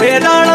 别打扰。